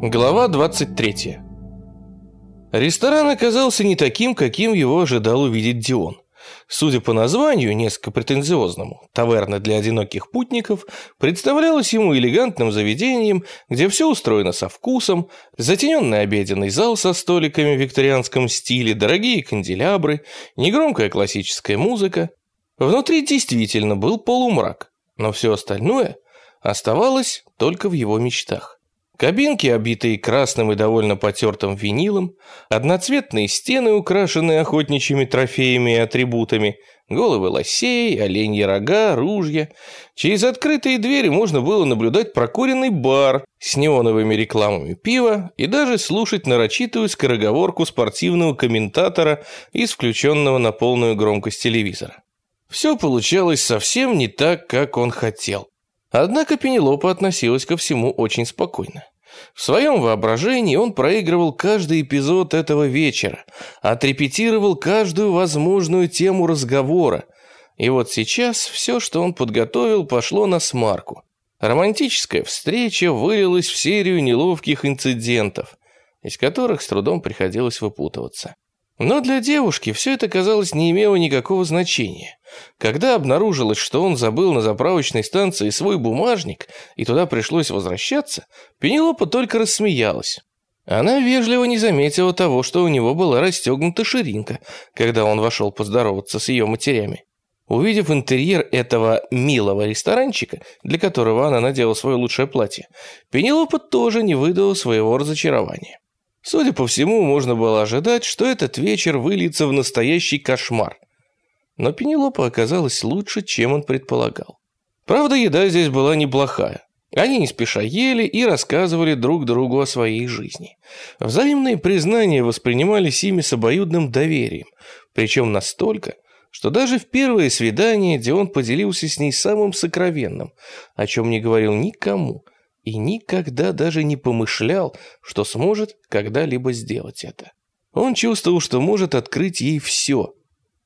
Глава 23. Ресторан оказался не таким, каким его ожидал увидеть Дион. Судя по названию, несколько претензиозному, таверна для одиноких путников представлялась ему элегантным заведением, где все устроено со вкусом, затененный обеденный зал со столиками в викторианском стиле, дорогие канделябры, негромкая классическая музыка. Внутри действительно был полумрак, но все остальное оставалось только в его мечтах. Кабинки, обитые красным и довольно потертым винилом, одноцветные стены, украшенные охотничьими трофеями и атрибутами, головы лосей, оленьи рога, ружья. Через открытые двери можно было наблюдать прокуренный бар с неоновыми рекламами пива и даже слушать нарочитую скороговорку спортивного комментатора из включенного на полную громкость телевизора. Все получалось совсем не так, как он хотел. Однако Пенелопа относилась ко всему очень спокойно. В своем воображении он проигрывал каждый эпизод этого вечера, отрепетировал каждую возможную тему разговора. И вот сейчас все, что он подготовил, пошло на смарку. Романтическая встреча вылилась в серию неловких инцидентов, из которых с трудом приходилось выпутываться. Но для девушки все это, казалось, не имело никакого значения. Когда обнаружилось, что он забыл на заправочной станции свой бумажник, и туда пришлось возвращаться, Пенелопа только рассмеялась. Она вежливо не заметила того, что у него была расстегнута ширинка, когда он вошел поздороваться с ее матерями. Увидев интерьер этого милого ресторанчика, для которого она надела свое лучшее платье, Пенелопа тоже не выдала своего разочарования. Судя по всему, можно было ожидать, что этот вечер выльется в настоящий кошмар. Но Пенелопа оказалась лучше, чем он предполагал. Правда, еда здесь была неплохая. Они не спеша ели и рассказывали друг другу о своей жизни. Взаимные признания воспринимались ими с обоюдным доверием, причем настолько, что даже в первое свидание Дион поделился с ней самым сокровенным, о чем не говорил никому – и никогда даже не помышлял, что сможет когда-либо сделать это. Он чувствовал, что может открыть ей все.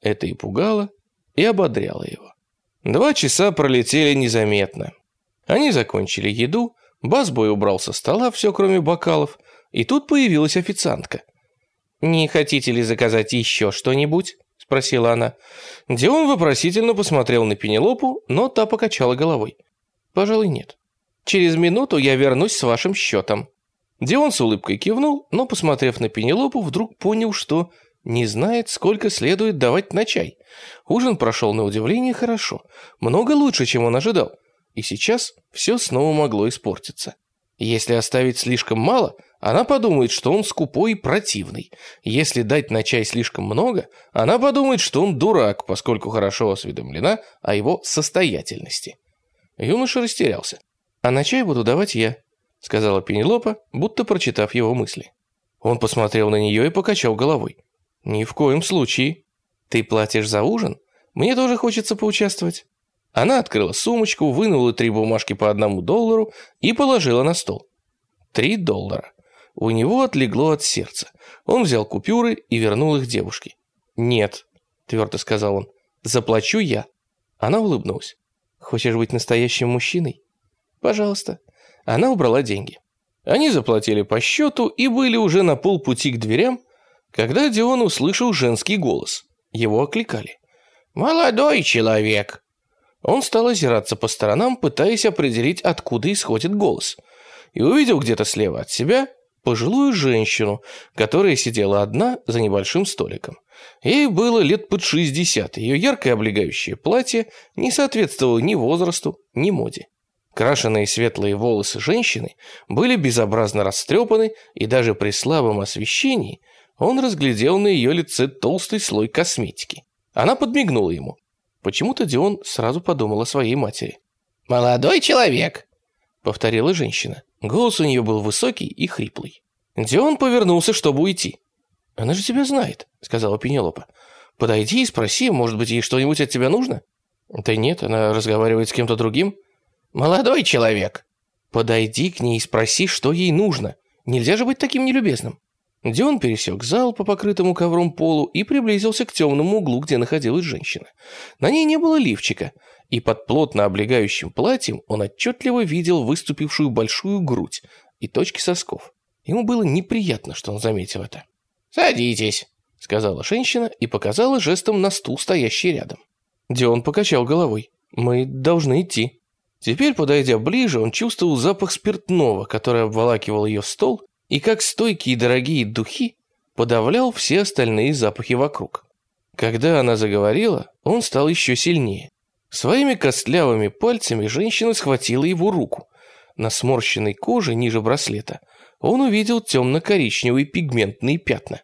Это и пугало, и ободряло его. Два часа пролетели незаметно. Они закончили еду, Басбой убрал со стола все, кроме бокалов, и тут появилась официантка. «Не хотите ли заказать еще что-нибудь?» – спросила она. Дион вопросительно посмотрел на Пенелопу, но та покачала головой. «Пожалуй, нет». Через минуту я вернусь с вашим счетом». Дион с улыбкой кивнул, но, посмотрев на Пенелопу, вдруг понял, что не знает, сколько следует давать на чай. Ужин прошел на удивление хорошо, много лучше, чем он ожидал. И сейчас все снова могло испортиться. Если оставить слишком мало, она подумает, что он скупой и противный. Если дать на чай слишком много, она подумает, что он дурак, поскольку хорошо осведомлена о его состоятельности. Юноша растерялся. «А на чай буду давать я», — сказала Пенелопа, будто прочитав его мысли. Он посмотрел на нее и покачал головой. «Ни в коем случае. Ты платишь за ужин? Мне тоже хочется поучаствовать». Она открыла сумочку, вынула три бумажки по одному доллару и положила на стол. Три доллара. У него отлегло от сердца. Он взял купюры и вернул их девушке. «Нет», — твердо сказал он, — «заплачу я». Она улыбнулась. «Хочешь быть настоящим мужчиной?» «Пожалуйста». Она убрала деньги. Они заплатили по счету и были уже на полпути к дверям, когда Дион услышал женский голос. Его окликали. «Молодой человек!» Он стал озираться по сторонам, пытаясь определить, откуда исходит голос. И увидел где-то слева от себя пожилую женщину, которая сидела одна за небольшим столиком. Ей было лет под 60, ее яркое облегающее платье не соответствовало ни возрасту, ни моде. Крашеные светлые волосы женщины были безобразно растрепаны, и даже при слабом освещении он разглядел на ее лице толстый слой косметики. Она подмигнула ему. Почему-то Дион сразу подумал о своей матери. «Молодой человек!» — повторила женщина. Голос у нее был высокий и хриплый. Дион повернулся, чтобы уйти. «Она же тебя знает», — сказала Пенелопа. «Подойди и спроси, может быть, ей что-нибудь от тебя нужно?» «Да нет, она разговаривает с кем-то другим». «Молодой человек!» «Подойди к ней и спроси, что ей нужно. Нельзя же быть таким нелюбезным». Дион пересек зал по покрытому ковром полу и приблизился к темному углу, где находилась женщина. На ней не было лифчика, и под плотно облегающим платьем он отчетливо видел выступившую большую грудь и точки сосков. Ему было неприятно, что он заметил это. «Садитесь», — сказала женщина и показала жестом на стул, стоящий рядом. Дион покачал головой. «Мы должны идти». Теперь, подойдя ближе, он чувствовал запах спиртного, который обволакивал ее стол, и как стойкие дорогие духи подавлял все остальные запахи вокруг. Когда она заговорила, он стал еще сильнее. Своими костлявыми пальцами женщина схватила его руку. На сморщенной коже ниже браслета он увидел темно-коричневые пигментные пятна.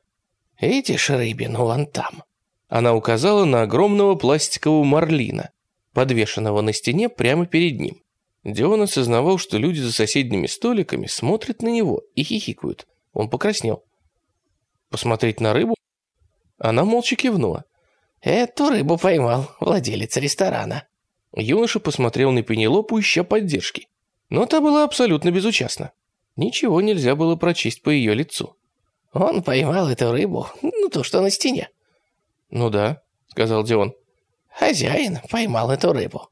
«Эти шрыбины вон там». Она указала на огромного пластикового марлина, подвешенного на стене прямо перед ним. Дион осознавал, что люди за соседними столиками смотрят на него и хихикают. Он покраснел. «Посмотреть на рыбу?» Она молча кивнула. «Эту рыбу поймал владелец ресторана». Юноша посмотрел на Пенелопу, ища поддержки. Но та была абсолютно безучастна. Ничего нельзя было прочесть по ее лицу. «Он поймал эту рыбу, ну то, что на стене». «Ну да», — сказал Дион. Хозяин поймал эту рыбу.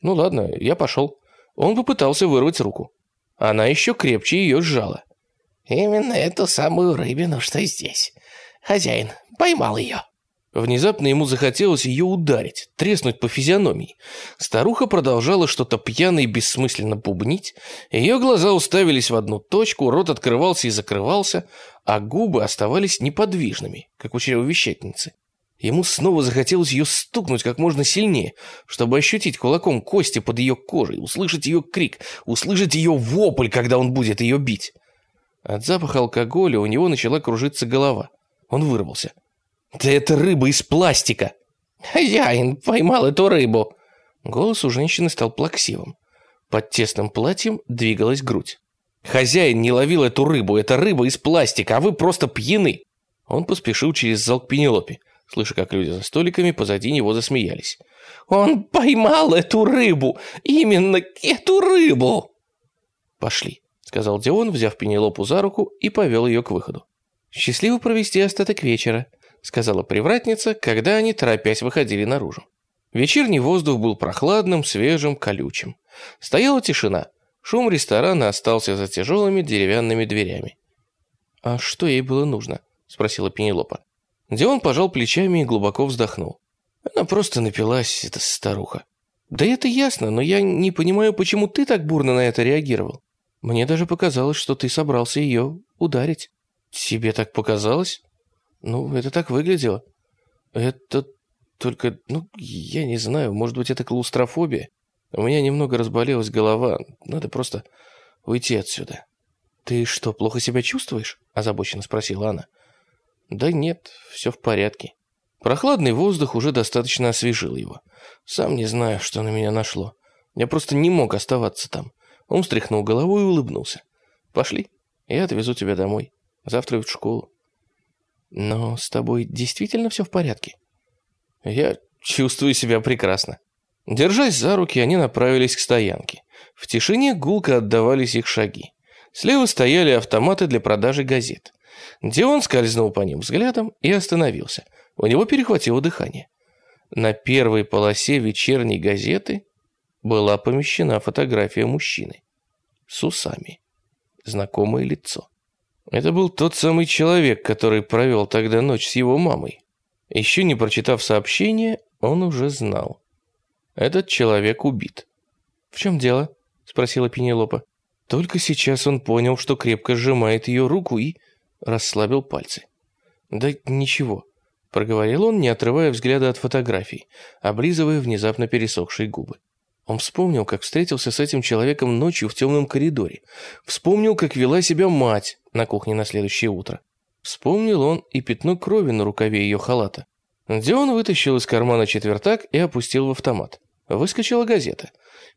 Ну ладно, я пошел. Он попытался вырвать руку. Она еще крепче ее сжала. Именно эту самую рыбину, что здесь. Хозяин поймал ее. Внезапно ему захотелось ее ударить, треснуть по физиономии. Старуха продолжала что-то пьяно и бессмысленно бубнить. Ее глаза уставились в одну точку, рот открывался и закрывался, а губы оставались неподвижными, как у чревовещательницы. Ему снова захотелось ее стукнуть как можно сильнее, чтобы ощутить кулаком кости под ее кожей, услышать ее крик, услышать ее вопль, когда он будет ее бить. От запаха алкоголя у него начала кружиться голова. Он вырвался. «Да это рыба из пластика!» «Хозяин поймал эту рыбу!» Голос у женщины стал плаксивым. Под тесным платьем двигалась грудь. «Хозяин не ловил эту рыбу, это рыба из пластика, а вы просто пьяны!» Он поспешил через зал к Пенелопе слыша, как люди за столиками позади него засмеялись. «Он поймал эту рыбу! Именно эту рыбу!» «Пошли», — сказал Дион, взяв Пенелопу за руку и повел ее к выходу. «Счастливо провести остаток вечера», — сказала привратница, когда они, торопясь, выходили наружу. Вечерний воздух был прохладным, свежим, колючим. Стояла тишина. Шум ресторана остался за тяжелыми деревянными дверями. «А что ей было нужно?» — спросила Пенелопа. Дион пожал плечами и глубоко вздохнул. Она просто напилась, эта старуха. Да это ясно, но я не понимаю, почему ты так бурно на это реагировал. Мне даже показалось, что ты собрался ее ударить. Тебе так показалось? Ну, это так выглядело. Это только, ну, я не знаю, может быть, это клаустрофобия? У меня немного разболелась голова, надо просто уйти отсюда. Ты что, плохо себя чувствуешь? Озабоченно спросила она. Да нет, все в порядке. Прохладный воздух уже достаточно освежил его. Сам не знаю, что на меня нашло. Я просто не мог оставаться там. Он встряхнул головой и улыбнулся. Пошли, я отвезу тебя домой. Завтра в школу. Но с тобой действительно все в порядке? Я чувствую себя прекрасно. Держась за руки, они направились к стоянке. В тишине гулко отдавались их шаги. Слева стояли автоматы для продажи газет. Дион скользнул по ним взглядом и остановился. У него перехватило дыхание. На первой полосе вечерней газеты была помещена фотография мужчины с усами. Знакомое лицо. Это был тот самый человек, который провел тогда ночь с его мамой. Еще не прочитав сообщение, он уже знал. Этот человек убит. «В чем дело?» – спросила Пенелопа. Только сейчас он понял, что крепко сжимает ее руку и расслабил пальцы. «Да ничего», — проговорил он, не отрывая взгляда от фотографий, облизывая внезапно пересохшие губы. Он вспомнил, как встретился с этим человеком ночью в темном коридоре. Вспомнил, как вела себя мать на кухне на следующее утро. Вспомнил он и пятно крови на рукаве ее халата. Дион вытащил из кармана четвертак и опустил в автомат. Выскочила газета.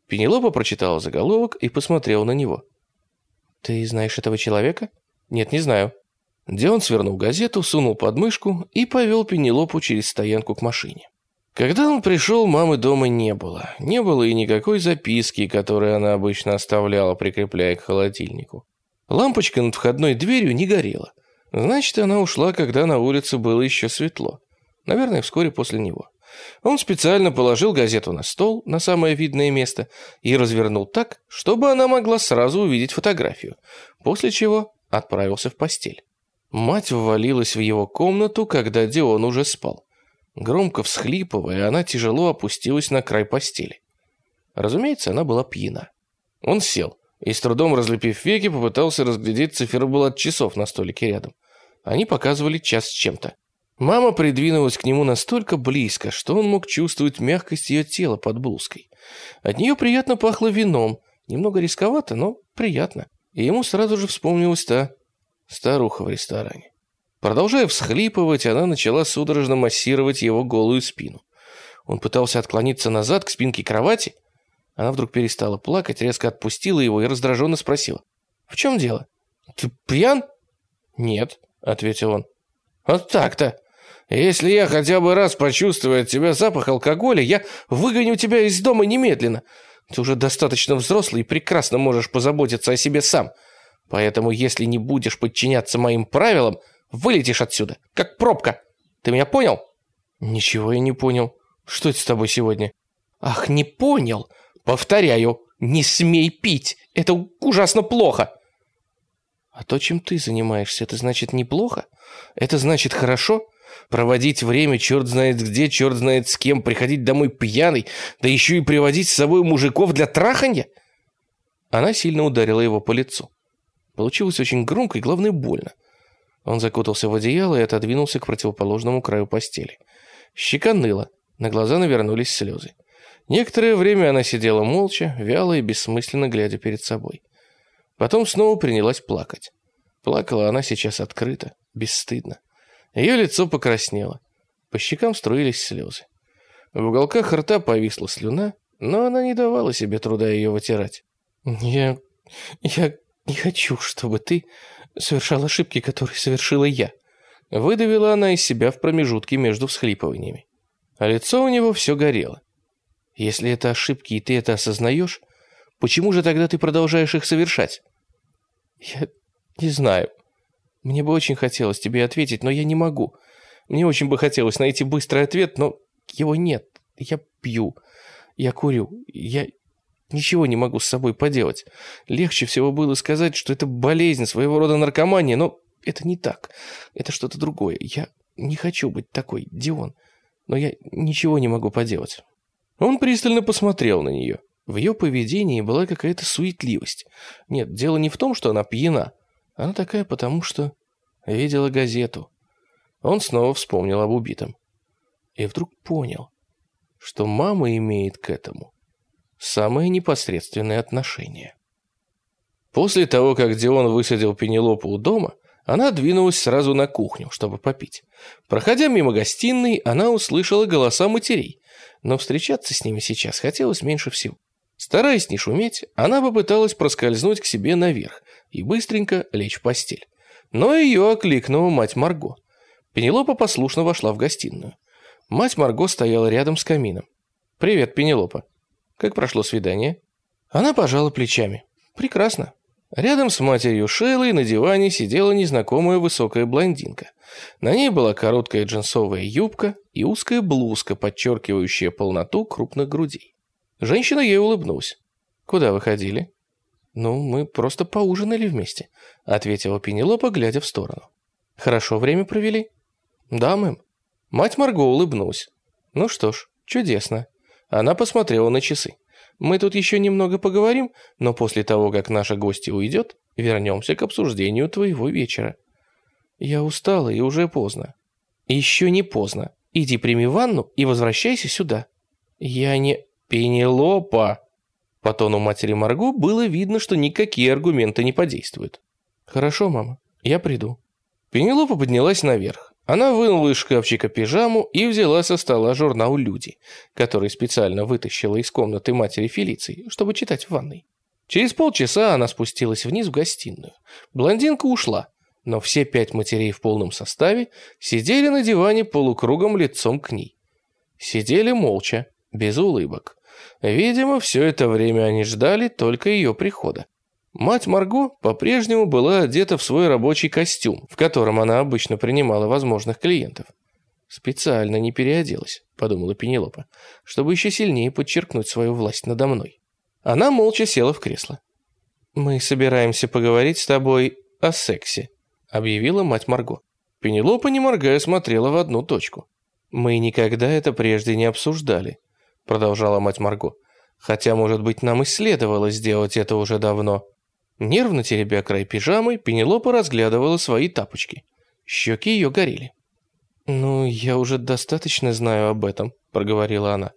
Пенелопа прочитала заголовок и посмотрела на него. «Ты знаешь этого человека?» «Нет, не знаю». Дион свернул газету, сунул под мышку и повел Пенелопу через стоянку к машине. Когда он пришел, мамы дома не было. Не было и никакой записки, которую она обычно оставляла, прикрепляя к холодильнику. Лампочка над входной дверью не горела. Значит, она ушла, когда на улице было еще светло. Наверное, вскоре после него. Он специально положил газету на стол, на самое видное место, и развернул так, чтобы она могла сразу увидеть фотографию, после чего отправился в постель. Мать ввалилась в его комнату, когда Дион уже спал. Громко всхлипывая, она тяжело опустилась на край постели. Разумеется, она была пьяна. Он сел и, с трудом разлепив веки, попытался разглядеть циферблат часов на столике рядом. Они показывали час с чем-то. Мама придвинулась к нему настолько близко, что он мог чувствовать мягкость ее тела под блузкой. От нее приятно пахло вином, немного рисковато, но приятно. И ему сразу же вспомнилась та старуха в ресторане. Продолжая всхлипывать, она начала судорожно массировать его голую спину. Он пытался отклониться назад к спинке кровати. Она вдруг перестала плакать, резко отпустила его и раздраженно спросила. «В чем дело? Ты пьян?» «Нет», — ответил он. «Вот так-то. Если я хотя бы раз почувствую от тебя запах алкоголя, я выгоню тебя из дома немедленно. Ты уже достаточно взрослый и прекрасно можешь позаботиться о себе сам. Поэтому, если не будешь подчиняться моим правилам, вылетишь отсюда, как пробка. Ты меня понял?» «Ничего я не понял. Что это с тобой сегодня?» «Ах, не понял. Повторяю, не смей пить. Это ужасно плохо». «А то, чем ты занимаешься, это значит неплохо? Это значит хорошо?» Проводить время черт знает где, черт знает с кем, приходить домой пьяный, да еще и приводить с собой мужиков для траханья? Она сильно ударила его по лицу. Получилось очень громко и, главное, больно. Он закутался в одеяло и отодвинулся к противоположному краю постели. Щека ныла, на глаза навернулись слезы. Некоторое время она сидела молча, вяло и бессмысленно глядя перед собой. Потом снова принялась плакать. Плакала она сейчас открыто, бесстыдно. Ее лицо покраснело. По щекам струились слезы. В уголках рта повисла слюна, но она не давала себе труда ее вытирать. «Я... я не хочу, чтобы ты совершал ошибки, которые совершила я», выдавила она из себя в промежутке между всхлипываниями. А лицо у него все горело. «Если это ошибки, и ты это осознаешь, почему же тогда ты продолжаешь их совершать?» «Я не знаю», мне бы очень хотелось тебе ответить, но я не могу. Мне очень бы хотелось найти быстрый ответ, но его нет. Я пью, я курю, я ничего не могу с собой поделать. Легче всего было сказать, что это болезнь, своего рода наркомания, но это не так. Это что-то другое. Я не хочу быть такой, Дион, но я ничего не могу поделать. Он пристально посмотрел на нее. В ее поведении была какая-то суетливость. Нет, дело не в том, что она пьяна. Она такая потому, что видела газету. Он снова вспомнил об убитом. И вдруг понял, что мама имеет к этому самое непосредственное отношение. После того, как Дион высадил Пенелопу у дома, она двинулась сразу на кухню, чтобы попить. Проходя мимо гостиной, она услышала голоса матерей, но встречаться с ними сейчас хотелось меньше всего. Стараясь не шуметь, она попыталась проскользнуть к себе наверх и быстренько лечь в постель. Но ее окликнула мать Марго. Пенелопа послушно вошла в гостиную. Мать Марго стояла рядом с камином. «Привет, Пенелопа. Как прошло свидание?» Она пожала плечами. «Прекрасно». Рядом с матерью Шейлой на диване сидела незнакомая высокая блондинка. На ней была короткая джинсовая юбка и узкая блузка, подчеркивающая полноту крупных грудей. Женщина ей улыбнулась. «Куда вы ходили?» «Ну, мы просто поужинали вместе», — ответила Пенелопа, глядя в сторону. «Хорошо время провели?» «Да, мэм». Мать Марго улыбнулась. «Ну что ж, чудесно». Она посмотрела на часы. «Мы тут еще немного поговорим, но после того, как наша гостья уйдет, вернемся к обсуждению твоего вечера». «Я устала и уже поздно». «Еще не поздно. Иди прими ванну и возвращайся сюда». «Я не...» «Пенелопа!» По тону матери Марго было видно, что никакие аргументы не подействуют. «Хорошо, мама, я приду». Пенелопа поднялась наверх. Она вынула из шкафчика пижаму и взяла со стола журнал «Люди», который специально вытащила из комнаты матери Фелиции, чтобы читать в ванной. Через полчаса она спустилась вниз в гостиную. Блондинка ушла, но все пять матерей в полном составе сидели на диване полукругом лицом к ней. Сидели молча, без улыбок. Видимо, все это время они ждали только ее прихода. Мать Марго по-прежнему была одета в свой рабочий костюм, в котором она обычно принимала возможных клиентов. «Специально не переоделась», — подумала Пенелопа, чтобы еще сильнее подчеркнуть свою власть надо мной. Она молча села в кресло. «Мы собираемся поговорить с тобой о сексе», — объявила мать Марго. Пенелопа, не моргая, смотрела в одну точку. «Мы никогда это прежде не обсуждали», — продолжала мать Марго. «Хотя, может быть, нам и следовало сделать это уже давно». Нервно теребя край пижамы, Пенелопа разглядывала свои тапочки. Щеки ее горели. «Ну, я уже достаточно знаю об этом», — проговорила она.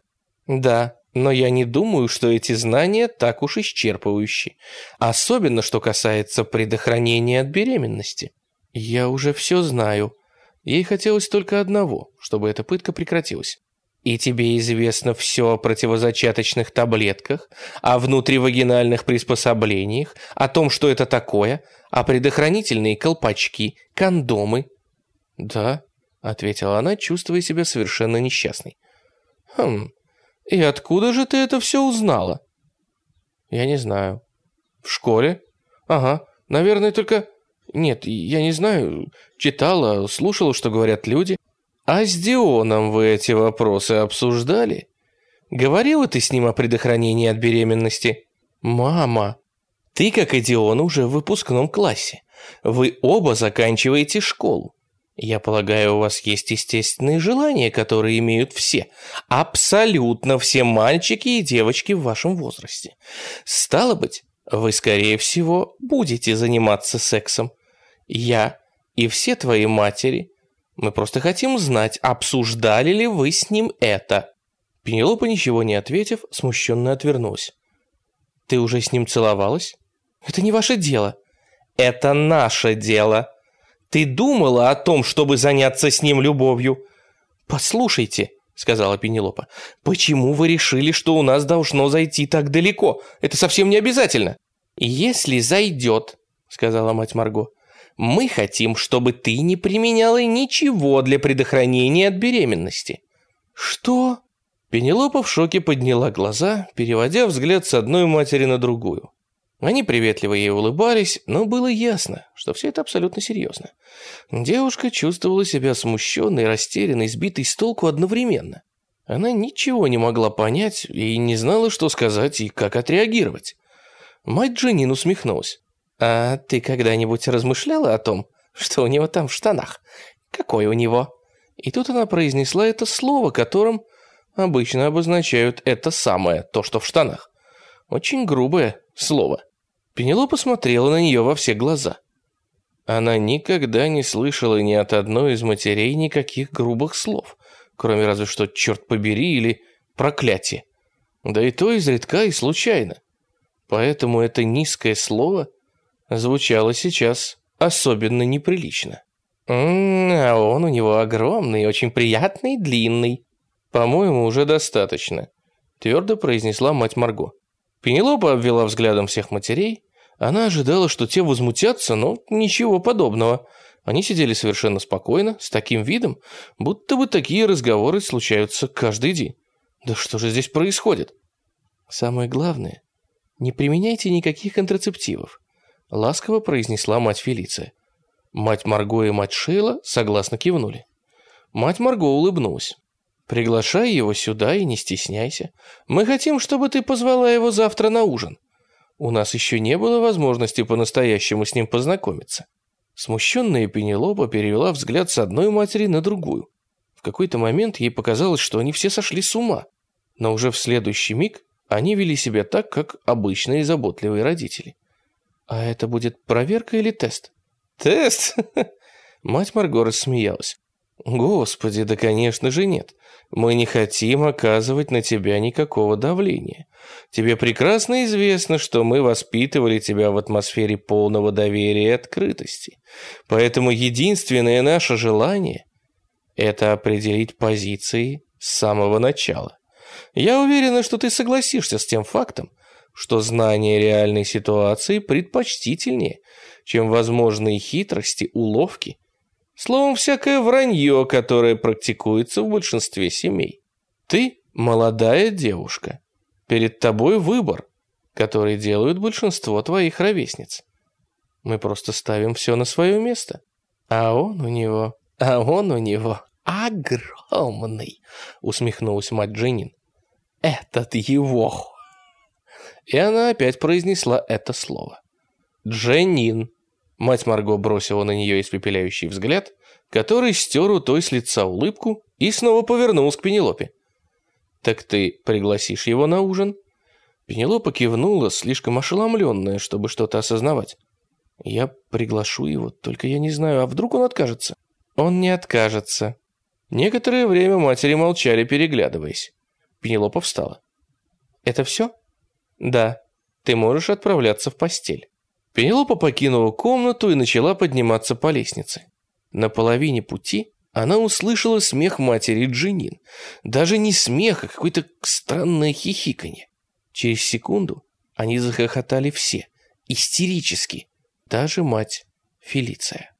«Да, но я не думаю, что эти знания так уж исчерпывающие. Особенно, что касается предохранения от беременности. Я уже все знаю. Ей хотелось только одного, чтобы эта пытка прекратилась. И тебе известно все о противозачаточных таблетках, о внутривагинальных приспособлениях, о том, что это такое, о предохранительные колпачки, кондомы. Да, ответила она, чувствуя себя совершенно несчастной. Хм, «И откуда же ты это все узнала?» «Я не знаю». «В школе?» «Ага, наверное, только...» «Нет, я не знаю. Читала, слушала, что говорят люди». «А с Дионом вы эти вопросы обсуждали?» «Говорила ты с ним о предохранении от беременности?» «Мама, ты, как и Дион, уже в выпускном классе. Вы оба заканчиваете школу. Я полагаю, у вас есть естественные желания, которые имеют все. Абсолютно все мальчики и девочки в вашем возрасте. Стало быть, вы, скорее всего, будете заниматься сексом. Я и все твои матери. Мы просто хотим знать, обсуждали ли вы с ним это. Пенелопа, ничего не ответив, смущенно отвернулась. Ты уже с ним целовалась? Это не ваше дело. Это наше дело. Ты думала о том, чтобы заняться с ним любовью?» «Послушайте», — сказала Пенелопа, «почему вы решили, что у нас должно зайти так далеко? Это совсем не обязательно». «Если зайдет», — сказала мать Марго, «мы хотим, чтобы ты не применяла ничего для предохранения от беременности». «Что?» Пенелопа в шоке подняла глаза, переводя взгляд с одной матери на другую. Они приветливо ей улыбались, но было ясно, что все это абсолютно серьезно. Девушка чувствовала себя смущенной, растерянной, сбитой с толку одновременно. Она ничего не могла понять и не знала, что сказать и как отреагировать. Мать Дженин усмехнулась. «А ты когда-нибудь размышляла о том, что у него там в штанах? Какой у него?» И тут она произнесла это слово, которым обычно обозначают это самое, то, что в штанах. Очень грубое слово. Пенелопа смотрела на нее во все глаза. Она никогда не слышала ни от одной из матерей никаких грубых слов, кроме разве что «черт побери» или «проклятие». Да и то изредка и случайно. Поэтому это низкое слово звучало сейчас особенно неприлично. «М -м, а он у него огромный, очень приятный, длинный». «По-моему, уже достаточно», — твердо произнесла мать Марго. Пенелопа обвела взглядом всех матерей. Она ожидала, что те возмутятся, но ничего подобного. Они сидели совершенно спокойно, с таким видом, будто бы такие разговоры случаются каждый день. Да что же здесь происходит? Самое главное, не применяйте никаких контрацептивов, ласково произнесла мать Фелиция. Мать Марго и мать Шейла согласно кивнули. Мать Марго улыбнулась. Приглашай его сюда и не стесняйся. Мы хотим, чтобы ты позвала его завтра на ужин. У нас еще не было возможности по-настоящему с ним познакомиться». Смущенная Пенелопа перевела взгляд с одной матери на другую. В какой-то момент ей показалось, что они все сошли с ума. Но уже в следующий миг они вели себя так, как обычные заботливые родители. «А это будет проверка или тест?» «Тест?» Мать Марго рассмеялась. «Господи, да конечно же нет. Мы не хотим оказывать на тебя никакого давления. Тебе прекрасно известно, что мы воспитывали тебя в атмосфере полного доверия и открытости. Поэтому единственное наше желание – это определить позиции с самого начала. Я уверена, что ты согласишься с тем фактом, что знание реальной ситуации предпочтительнее, чем возможные хитрости, уловки Словом, всякое вранье, которое практикуется в большинстве семей. Ты молодая девушка. Перед тобой выбор, который делают большинство твоих ровесниц. Мы просто ставим все на свое место. А он у него, а он у него огромный, усмехнулась мать Дженин. Этот его. И она опять произнесла это слово. Дженин. Мать Марго бросила на нее испепеляющий взгляд, который стер у той с лица улыбку и снова повернулся к Пенелопе. «Так ты пригласишь его на ужин?» Пенелопа кивнула, слишком ошеломленная, чтобы что-то осознавать. «Я приглашу его, только я не знаю, а вдруг он откажется?» «Он не откажется». Некоторое время матери молчали, переглядываясь. Пенелопа встала. «Это все?» «Да. Ты можешь отправляться в постель». Пенелопа покинула комнату и начала подниматься по лестнице. На половине пути она услышала смех матери Джинин. Даже не смех, а какое-то странное хихиканье. Через секунду они захохотали все, истерически, даже мать Фелиция.